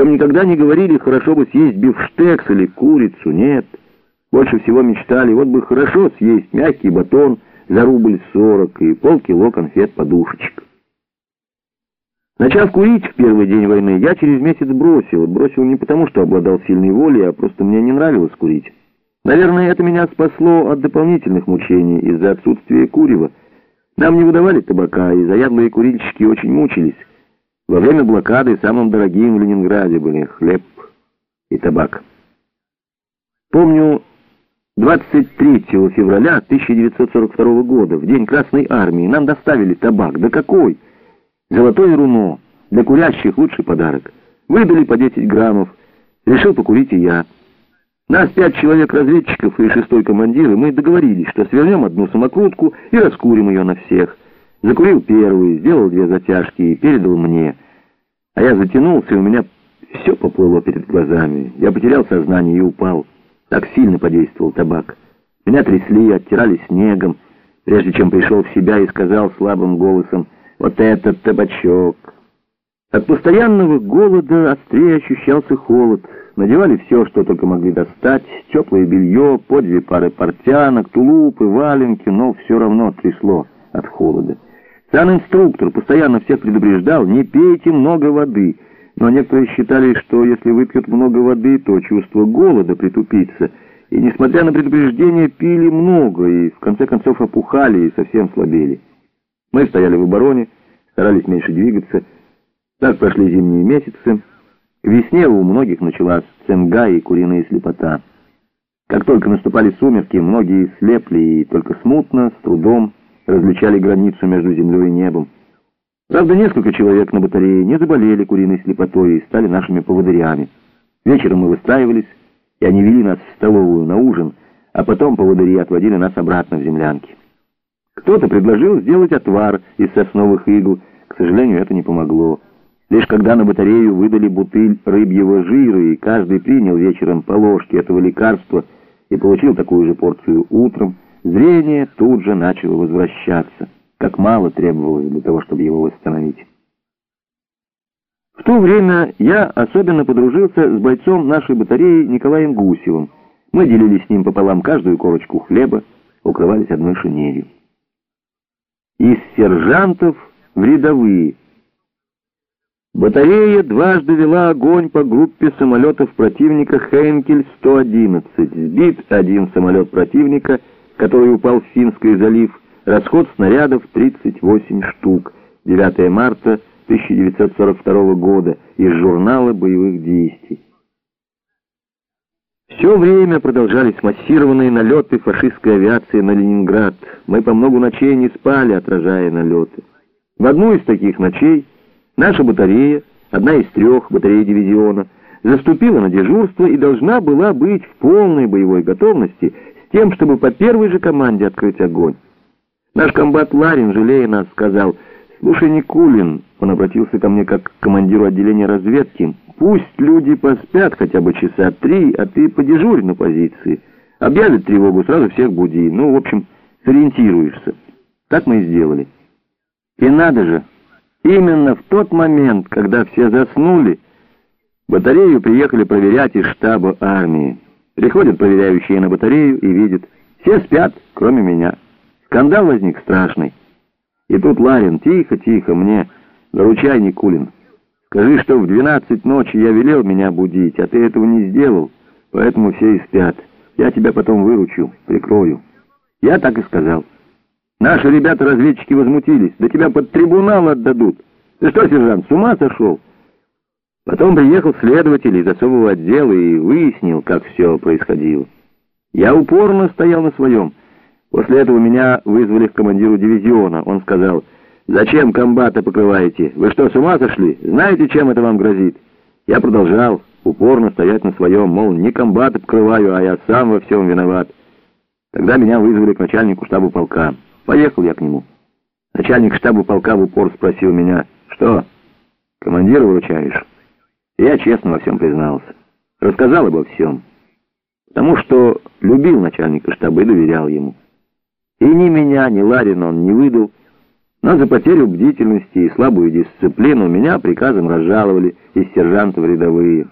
Причем никогда не говорили, хорошо бы съесть бифштекс или курицу, нет. Больше всего мечтали, вот бы хорошо съесть мягкий батон за рубль сорок и полкило конфет-подушечек. Начав курить в первый день войны, я через месяц бросил. Бросил не потому, что обладал сильной волей, а просто мне не нравилось курить. Наверное, это меня спасло от дополнительных мучений из-за отсутствия курева. Нам не выдавали табака, и заядлые курильщики очень мучились. Во время блокады самым дорогим в Ленинграде были хлеб и табак. Помню, 23 февраля 1942 года, в день Красной Армии, нам доставили табак. Да какой! Золотое руно. Для курящих лучший подарок. Выдали по 10 граммов. Решил покурить и я. Нас пять человек-разведчиков и шестой командир, и мы договорились, что свернем одну самокрутку и раскурим ее на всех. Закурил первый, сделал две затяжки и передал мне. А я затянулся, и у меня все поплыло перед глазами. Я потерял сознание и упал. Так сильно подействовал табак. Меня трясли, оттирали снегом, прежде чем пришел в себя и сказал слабым голосом «Вот этот табачок!». От постоянного голода острее ощущался холод. Надевали все, что только могли достать, теплое белье, по две пары портянок, тулупы, валенки, но все равно трясло от холода. Сам инструктор постоянно всех предупреждал, не пейте много воды, но некоторые считали, что если выпьют много воды, то чувство голода притупится, и, несмотря на предупреждение, пили много, и в конце концов опухали и совсем слабели. Мы стояли в обороне, старались меньше двигаться. Так прошли зимние месяцы. К весне у многих началась цинга и куриная слепота. Как только наступали сумерки, многие слепли и только смутно, с трудом, различали границу между землей и небом. Правда, несколько человек на батарее не заболели куриной слепотой и стали нашими поводырями. Вечером мы выстраивались, и они вели нас в столовую на ужин, а потом поводыри отводили нас обратно в землянки. Кто-то предложил сделать отвар из сосновых игл, к сожалению, это не помогло. Лишь когда на батарею выдали бутыль рыбьего жира, и каждый принял вечером по ложке этого лекарства и получил такую же порцию утром, Зрение тут же начало возвращаться, как мало требовалось для того, чтобы его восстановить. В то время я особенно подружился с бойцом нашей батареи Николаем Гусевым. Мы делили с ним пополам каждую корочку хлеба, укрывались одной шинелью. Из сержантов в рядовые. Батарея дважды вела огонь по группе самолетов противника Хейнкель-111. Сбит один самолет противника — который упал в Финский залив, расход снарядов 38 штук, 9 марта 1942 года, из журнала боевых действий. Все время продолжались массированные налеты фашистской авиации на Ленинград. Мы по много ночей не спали, отражая налеты. В одну из таких ночей наша батарея, одна из трех батарей дивизиона, заступила на дежурство и должна была быть в полной боевой готовности тем, чтобы по первой же команде открыть огонь. Наш комбат Ларин, жалея нас, сказал, «Слушай, Никулин», он обратился ко мне как к командиру отделения разведки, «пусть люди поспят хотя бы часа три, а ты подежурь на позиции. Объявят тревогу, сразу всех буди. Ну, в общем, сориентируешься». Так мы и сделали. И надо же, именно в тот момент, когда все заснули, батарею приехали проверять из штаба армии. Приходят проверяющие на батарею и видят. Все спят, кроме меня. Скандал возник страшный. И тут Ларин, тихо-тихо, мне, доручай, Никулин. Скажи, что в двенадцать ночи я велел меня будить, а ты этого не сделал, поэтому все и спят. Я тебя потом выручу, прикрою. Я так и сказал. Наши ребята-разведчики возмутились. Да тебя под трибунал отдадут. Ты что, сержант, с ума сошел? Потом приехал следователь из особого отдела и выяснил, как все происходило. Я упорно стоял на своем. После этого меня вызвали к командиру дивизиона. Он сказал, «Зачем комбата покрываете? Вы что, с ума сошли? Знаете, чем это вам грозит?» Я продолжал упорно стоять на своем, мол, не комбата покрываю, а я сам во всем виноват. Тогда меня вызвали к начальнику штаба полка. Поехал я к нему. Начальник штаба полка в упор спросил меня, «Что, командира вручаешь?» Я честно во всем признался. Рассказал обо всем. Потому что любил начальника штаба и доверял ему. И ни меня, ни Ларина он не выдал, Но за потерю бдительности и слабую дисциплину меня приказом разжаловали из сержанта в рядовые.